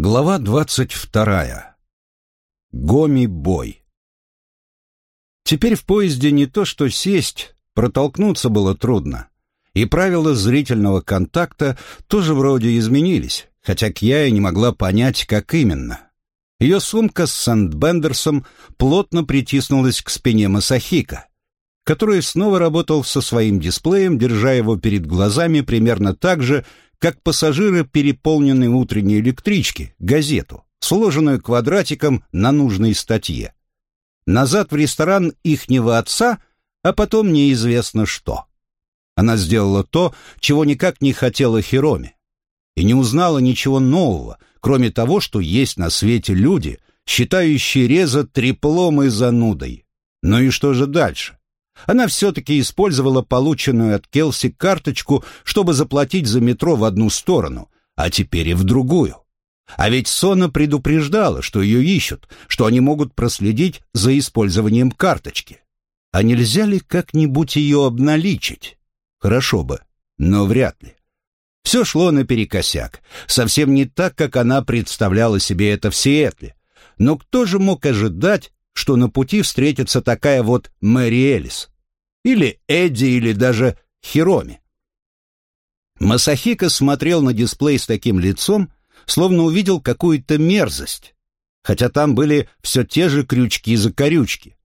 Глава двадцать вторая. Гоми-бой. Теперь в поезде не то что сесть, протолкнуться было трудно. И правила зрительного контакта тоже вроде изменились, хотя Кьяя не могла понять, как именно. Ее сумка с Сандбендерсом плотно притиснулась к спине Масахика, который снова работал со своим дисплеем, держа его перед глазами примерно так же, как пассажиры переполненной утренней электрички, газету, сложенную квадратиком на нужной статье. Назад в ресторан ихнего отца, а потом неизвестно что. Она сделала то, чего никак не хотела Хироми, и не узнала ничего нового, кроме того, что есть на свете люди, считающие Реза треплом и занудой. Ну и что же дальше? Она все-таки использовала полученную от Келси карточку, чтобы заплатить за метро в одну сторону, а теперь и в другую. А ведь Сона предупреждала, что ее ищут, что они могут проследить за использованием карточки. А нельзя ли как-нибудь ее обналичить? Хорошо бы, но вряд ли. Все шло наперекосяк, совсем не так, как она представляла себе это в Сиэтле. Но кто же мог ожидать, что на пути встретится такая вот Мэри Элис. Или Эдди, или даже Хироми. Масахика смотрел на дисплей с таким лицом, словно увидел какую-то мерзость, хотя там были все те же крючки-закорючки.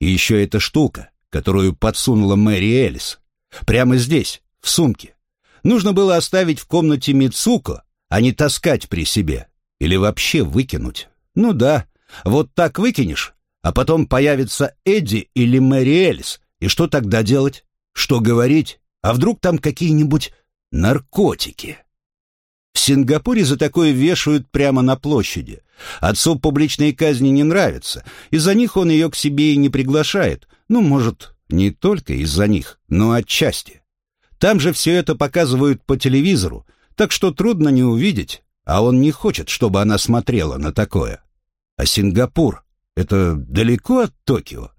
И еще эта штука, которую подсунула Мэри Элис. Прямо здесь, в сумке. Нужно было оставить в комнате Мицуко, а не таскать при себе. Или вообще выкинуть. Ну да, вот так выкинешь, а потом появится Эдди или Мэри Эльс, и что тогда делать? Что говорить? А вдруг там какие-нибудь наркотики? В Сингапуре за такое вешают прямо на площади. Отцу публичные казни не нравятся, из-за них он ее к себе и не приглашает. Ну, может, не только из-за них, но отчасти. Там же все это показывают по телевизору, так что трудно не увидеть, а он не хочет, чтобы она смотрела на такое. А Сингапур это далеко от Токио.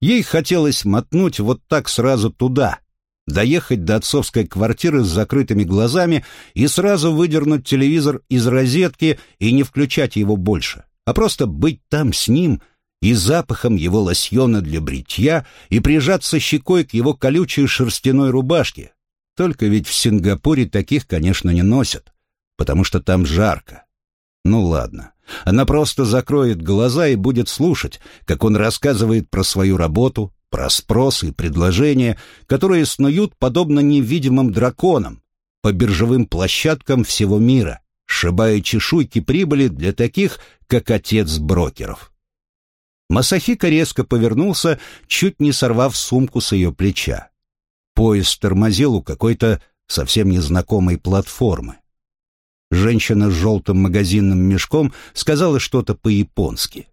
Ей хотелось мотнуть вот так сразу туда, доехать до отцовской квартиры с закрытыми глазами и сразу выдернуть телевизор из розетки и не включать его больше, а просто быть там с ним и запахом его лосьона для бритья и прижаться щекой к его колючей шерстяной рубашке. Только ведь в Сингапуре таких, конечно, не носят, потому что там жарко. Ну ладно. Она просто закроет глаза и будет слушать, как он рассказывает про свою работу, про спрос и предложения, которые снуют подобно невидимым драконам по биржевым площадкам всего мира, сшибая чешуйки прибыли для таких, как отец брокеров. Масахика резко повернулся, чуть не сорвав сумку с ее плеча. Поезд тормозил у какой-то совсем незнакомой платформы. Женщина с желтым магазинным мешком сказала что-то по-японски.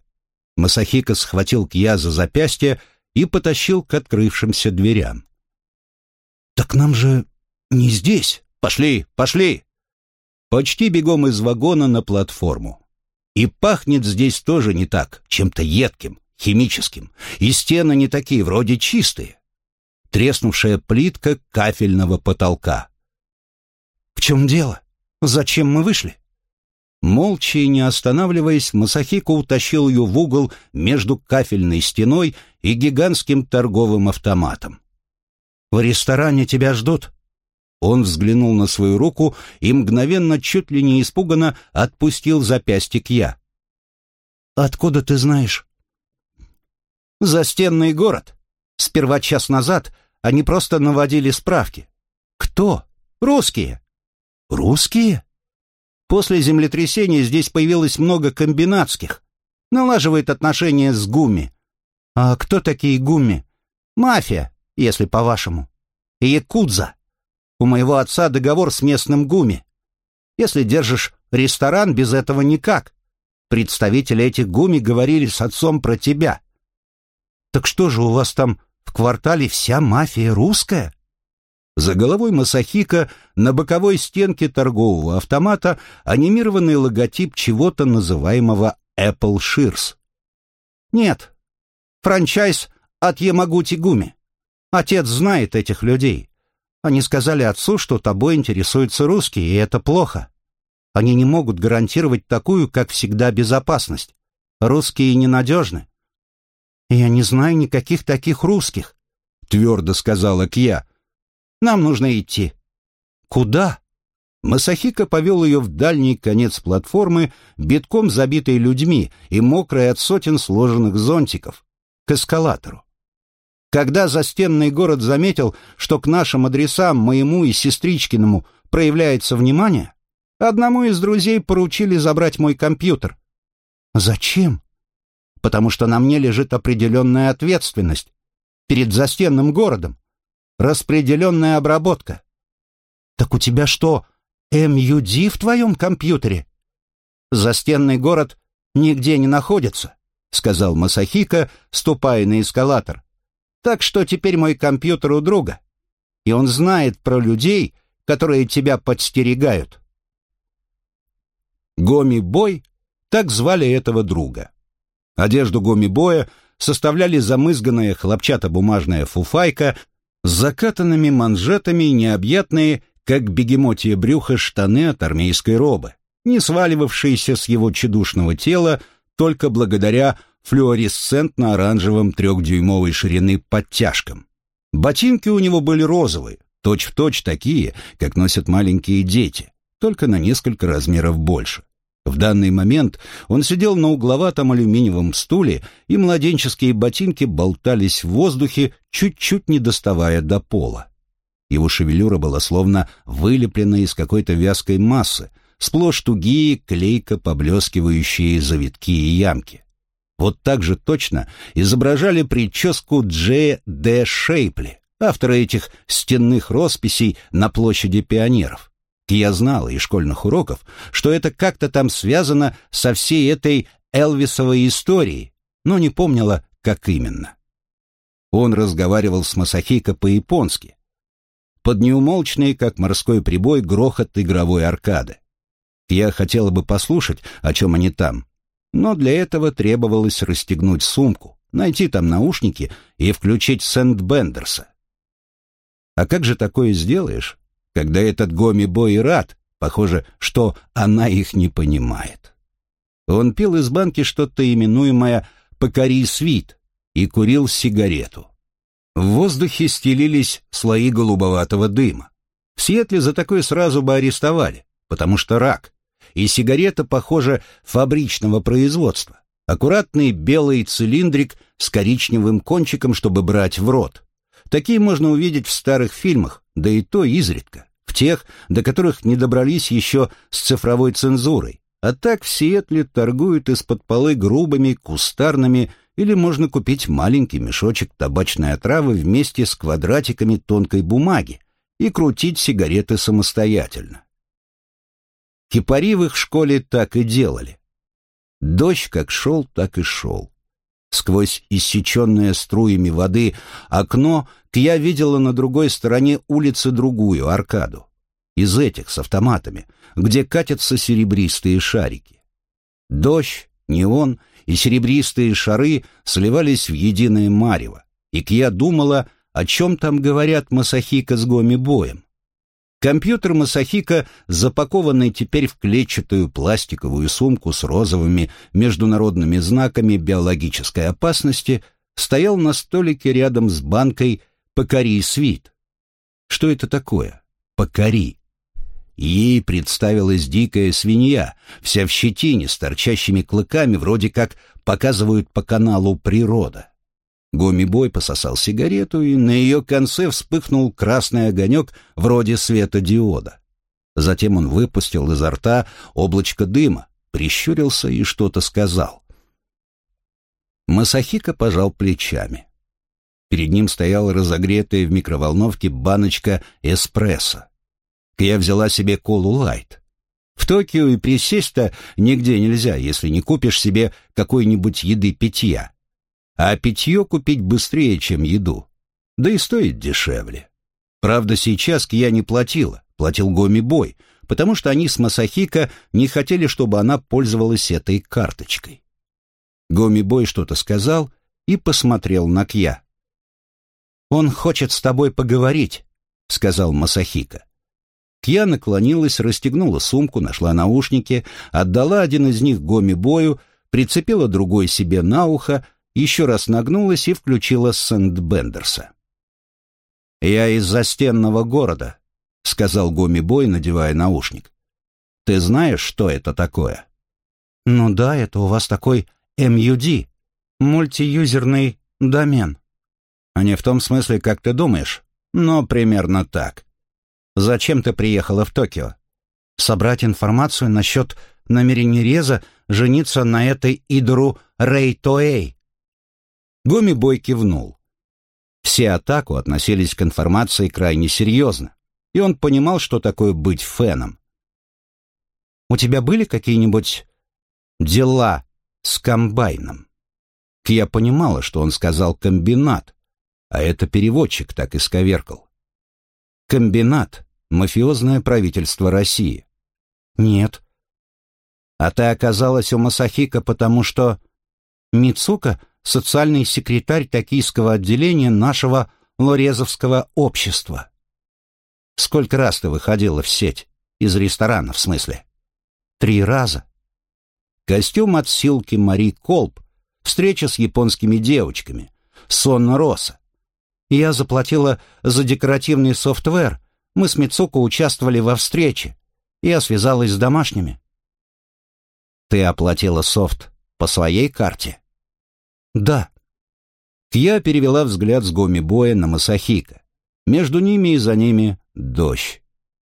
Масахика схватил Кья за запястье и потащил к открывшимся дверям. «Так нам же не здесь. Пошли, пошли!» Почти бегом из вагона на платформу. И пахнет здесь тоже не так, чем-то едким, химическим. И стены не такие, вроде чистые. Треснувшая плитка кафельного потолка. «В чем дело?» Зачем мы вышли?» Молча и не останавливаясь, Масахико утащил ее в угол между кафельной стеной и гигантским торговым автоматом. «В ресторане тебя ждут». Он взглянул на свою руку и мгновенно, чуть ли не испуганно, отпустил запястье к я. «Откуда ты знаешь?» «Застенный город. Сперва час назад они просто наводили справки». «Кто?» «Русские. Русские? После землетрясения здесь появилось много комбинатских. Налаживает отношения с гуми. А кто такие гуми? Мафия, если по-вашему. И якудза. У моего отца договор с местным гуми. Если держишь ресторан, без этого никак. Представители этих гуми говорили с отцом про тебя. Так что же у вас там в квартале вся мафия русская? За головой Масахика на боковой стенке торгового автомата анимированный логотип чего-то называемого Apple Shears. Нет, франчайз от Ямагути Гуми. Отец знает этих людей. Они сказали отцу, что тобой интересуются русские, и это плохо. Они не могут гарантировать такую, как всегда, безопасность. Русские ненадежны». «Я не знаю никаких таких русских», — твердо сказала Кья. «Нам нужно идти». «Куда?» Масахика повел ее в дальний конец платформы, битком забитой людьми и мокрой от сотен сложенных зонтиков, к эскалатору. Когда застенный город заметил, что к нашим адресам, моему и сестричкиному, проявляется внимание, одному из друзей поручили забрать мой компьютер. Зачем? Потому что на мне лежит определенная ответственность перед застенным городом. Распределенная обработка. Так у тебя что, MUD в твоем компьютере?» «Застенный город нигде не находится», — сказал Масахика, ступая на эскалатор. «Так что теперь мой компьютер у друга, и он знает про людей, которые тебя подстерегают». Гоми-бой — так звали этого друга. Одежду Гоми-боя составляли замызганная хлопчатобумажная фуфайка с закатанными манжетами и необъятные как бегемотье брюхо штаны от армейской робы, не сваливавшиеся с его чедушного тела только благодаря флуоресцентно-оранжевым трехдюймовой ширины подтяжкам. Ботинки у него были розовые, точь-в-точь точь такие, как носят маленькие дети, только на несколько размеров больше. В данный момент он сидел на угловатом алюминиевом стуле, и младенческие ботинки болтались в воздухе, чуть-чуть не доставая до пола. Его шевелюра была словно вылеплена из какой-то вязкой массы, сплошь тугие, клейко поблескивающие завитки и ямки. Вот так же точно изображали прическу Дж. Д. Шейпли, автора этих стенных росписей на площади пионеров. Я знала из школьных уроков, что это как-то там связано со всей этой Элвисовой историей, но не помнила, как именно. Он разговаривал с Масахико по-японски, под неумолчный, как морской прибой, грохот игровой аркады. Я хотела бы послушать, о чем они там, но для этого требовалось расстегнуть сумку, найти там наушники и включить Сент-Бендерса. А как же такое сделаешь, когда этот Гоми-бой рад, похоже, что она их не понимает? Он пил из банки что-то именуемое «покори свит» и курил сигарету. В воздухе стелились слои голубоватого дыма. В Сиэтле за такое сразу бы арестовали, потому что рак. И сигарета, похоже, фабричного производства. Аккуратный белый цилиндрик с коричневым кончиком, чтобы брать в рот. Такие можно увидеть в старых фильмах, да и то изредка. В тех, до которых не добрались еще с цифровой цензурой. А так в Сиэтле торгуют из-под полы грубыми, кустарными, или можно купить маленький мешочек табачной отравы вместе с квадратиками тонкой бумаги и крутить сигареты самостоятельно. Кипари в их школе так и делали. Дождь как шел, так и шел. Сквозь иссеченное струями воды окно я видела на другой стороне улицы другую аркаду. Из этих с автоматами, где катятся серебристые шарики. Дождь, неон — и серебристые шары сливались в единое марево, и Кья думала, о чем там говорят Масахика с Гоми-боем. Компьютер Масахика, запакованный теперь в клетчатую пластиковую сумку с розовыми международными знаками биологической опасности, стоял на столике рядом с банкой «Покори свит». Что это такое? «Покори». Ей представилась дикая свинья, вся в щетине, с торчащими клыками, вроде как показывают по каналу «Природа». Гомибой пососал сигарету, и на ее конце вспыхнул красный огонек вроде светодиода. Затем он выпустил изо рта облачко дыма, прищурился и что-то сказал. Масахика пожал плечами. Перед ним стояла разогретая в микроволновке баночка эспрессо. Я взяла себе колу лайт. В Токио и присесть-то нигде нельзя, если не купишь себе какой-нибудь еды-питья. А питье купить быстрее, чем еду. Да и стоит дешевле. Правда, сейчас я не платила, платил Гоми Бой, потому что они с Масахика не хотели, чтобы она пользовалась этой карточкой. Гоми Бой что-то сказал и посмотрел на Кья. «Он хочет с тобой поговорить», — сказал Масахика. Кья наклонилась, расстегнула сумку, нашла наушники, отдала один из них Гоми-бою, прицепила другой себе на ухо, еще раз нагнулась и включила Сент-Бендерса. «Я из застенного города», — сказал Гоми-бой, надевая наушник. «Ты знаешь, что это такое?» «Ну да, это у вас такой MUD, мультиюзерный домен». «А не в том смысле, как ты думаешь, но примерно так. Зачем ты приехала в Токио? Собрать информацию насчет намерения Реза жениться на этой Идру Рэй Тоэй. Гуми Бой кивнул. Все атаку относились к информации крайне серьезно, и он понимал, что такое быть феном. «У тебя были какие-нибудь дела с комбайном?» Я понимала, что он сказал «комбинат», а это переводчик так исковеркал. Комбинат — мафиозное правительство России. Нет. А ты оказалась у Масахика, потому что... Мицука — социальный секретарь токийского отделения нашего лорезовского общества. Сколько раз ты выходила в сеть? Из ресторана, в смысле? Три раза. Костюм от Силки Мари Колб, встреча с японскими девочками, сон Роса, я заплатила за декоративный софтвер. Мы с Мицуко участвовали во встрече. Я связалась с домашними. Ты оплатила софт по своей карте? Да. Я перевела взгляд с Гоми-боя на Масахика. Между ними и за ними дождь.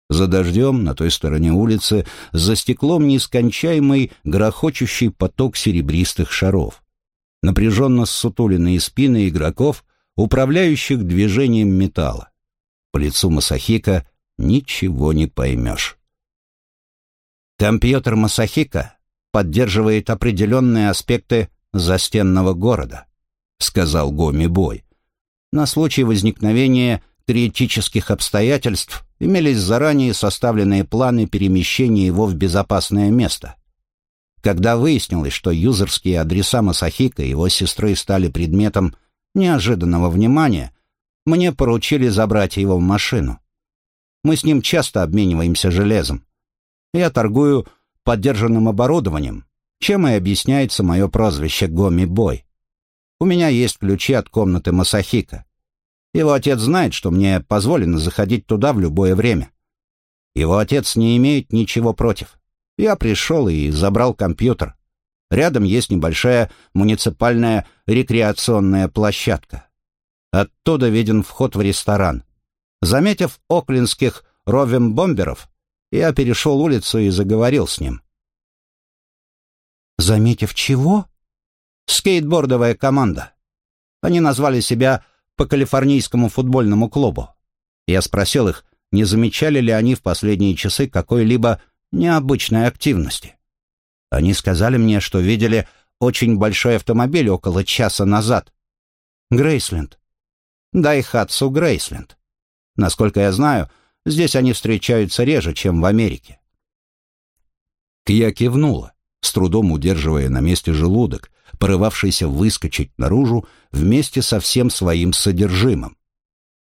За дождем на той стороне улицы за стеклом нескончаемый грохочущий поток серебристых шаров. Напряженно ссутуленные спины игроков управляющих движением металла. По лицу Масахика ничего не поймешь. Компьютер Масахика поддерживает определенные аспекты застенного города, сказал Гоми Бой. На случай возникновения критических обстоятельств имелись заранее составленные планы перемещения его в безопасное место. Когда выяснилось, что юзерские адреса Масахика и его сестры стали предметом неожиданного внимания, мне поручили забрать его в машину. Мы с ним часто обмениваемся железом. Я торгую поддержанным оборудованием, чем и объясняется мое прозвище Гоми Бой. У меня есть ключи от комнаты Масахика. Его отец знает, что мне позволено заходить туда в любое время. Его отец не имеет ничего против. Я пришел и забрал компьютер. Рядом есть небольшая муниципальная рекреационная площадка. Оттуда виден вход в ресторан. Заметив оклинских ровем-бомберов, я перешел улицу и заговорил с ним. «Заметив чего?» «Скейтбордовая команда. Они назвали себя по калифорнийскому футбольному клубу. Я спросил их, не замечали ли они в последние часы какой-либо необычной активности. Они сказали мне, что видели очень большой автомобиль около часа назад. Грейсленд. Дайхатсу Грейсленд. Насколько я знаю, здесь они встречаются реже, чем в Америке. Я кивнула, с трудом удерживая на месте желудок, порывавшийся выскочить наружу вместе со всем своим содержимым.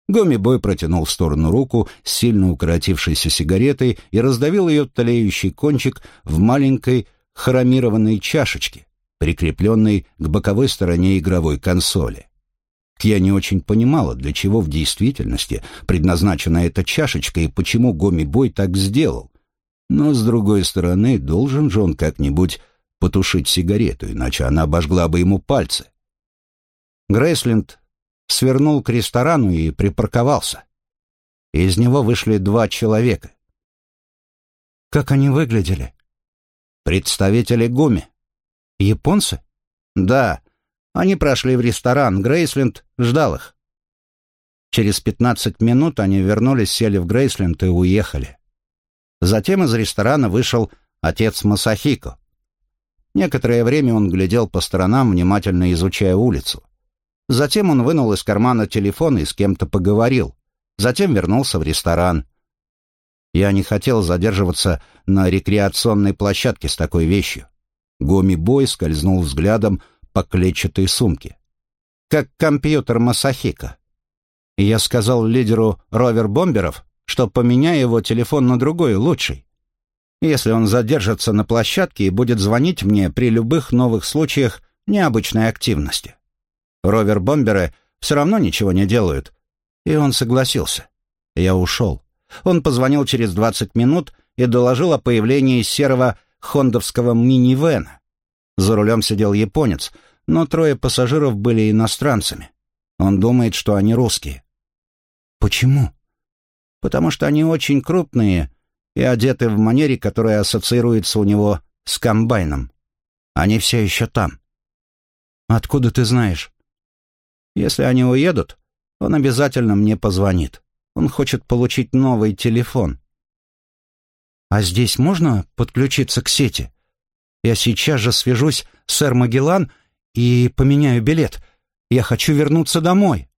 Гоми-бой протянул в сторону руку с сильно укоротившейся сигаретой и раздавил ее тлеющий кончик в маленькой хромированной чашечки, прикрепленной к боковой стороне игровой консоли. Я не очень понимала, для чего в действительности предназначена эта чашечка и почему Гоми-бой так сделал. Но, с другой стороны, должен же он как-нибудь потушить сигарету, иначе она обожгла бы ему пальцы. Грейсленд свернул к ресторану и припарковался. Из него вышли два человека. «Как они выглядели?» Представители Гуми. Японцы? Да. Они прошли в ресторан. Грейсленд ждал их. Через пятнадцать минут они вернулись, сели в Грейсленд и уехали. Затем из ресторана вышел отец Масахико. Некоторое время он глядел по сторонам, внимательно изучая улицу. Затем он вынул из кармана телефон и с кем-то поговорил. Затем вернулся в ресторан. Я не хотел задерживаться на рекреационной площадке с такой вещью. Гоми-бой скользнул взглядом по клетчатой сумке. Как компьютер Масахика. Я сказал лидеру ровер-бомберов, что поменяю его телефон на другой, лучший. Если он задержится на площадке и будет звонить мне при любых новых случаях необычной активности. Ровер-бомберы все равно ничего не делают. И он согласился. Я ушел. Он позвонил через 20 минут и доложил о появлении серого хондовского минивэна. За рулем сидел японец, но трое пассажиров были иностранцами. Он думает, что они русские. Почему? Потому что они очень крупные и одеты в манере, которая ассоциируется у него с комбайном. Они все еще там. Откуда ты знаешь? Если они уедут, он обязательно мне позвонит. Он хочет получить новый телефон. А здесь можно подключиться к сети? Я сейчас же свяжусь с Эр Магеллан и поменяю билет. Я хочу вернуться домой.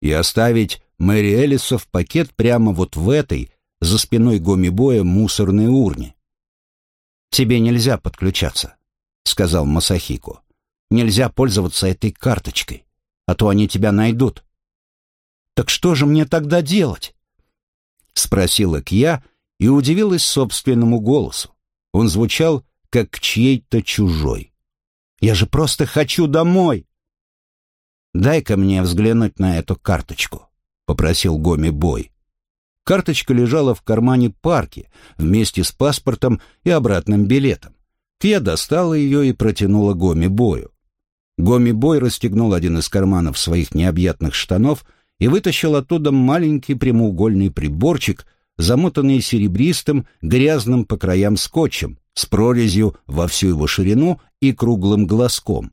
И оставить Мэри Элиса в пакет прямо вот в этой, за спиной Гомибоя, мусорной урне. «Тебе нельзя подключаться», — сказал Масахико. «Нельзя пользоваться этой карточкой, а то они тебя найдут». «Так что же мне тогда делать?» — спросила Кья и удивилась собственному голосу. Он звучал, как чьей-то чужой. «Я же просто хочу домой!» «Дай-ка мне взглянуть на эту карточку», — попросил Гоми Бой. Карточка лежала в кармане парки вместе с паспортом и обратным билетом. Кья достала ее и протянула Гоми Бою. Гоми Бой расстегнул один из карманов своих необъятных штанов и вытащил оттуда маленький прямоугольный приборчик, замотанный серебристым, грязным по краям скотчем, с прорезью во всю его ширину и круглым глазком.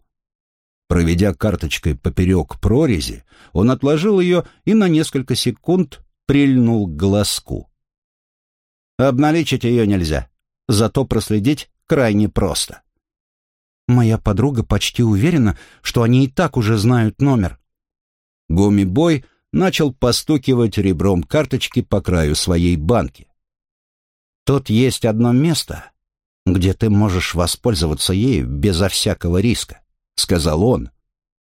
Проведя карточкой поперек прорези, он отложил ее и на несколько секунд прильнул к глазку. Обналичить ее нельзя, зато проследить крайне просто. Моя подруга почти уверена, что они и так уже знают номер. Гуми-бой начал постукивать ребром карточки по краю своей банки. Тут есть одно место, где ты можешь воспользоваться ею безо всякого риска, сказал он.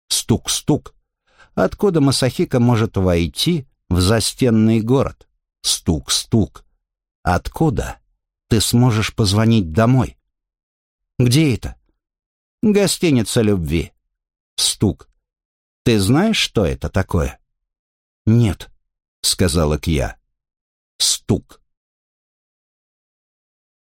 Стук-стук. Откуда Масахика может войти в застенный город. Стук-стук. Откуда ты сможешь позвонить домой? Где это? Гостиница любви. Стук. Ты знаешь, что это такое? Нет, сказала Кья. Стук.